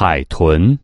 海豚。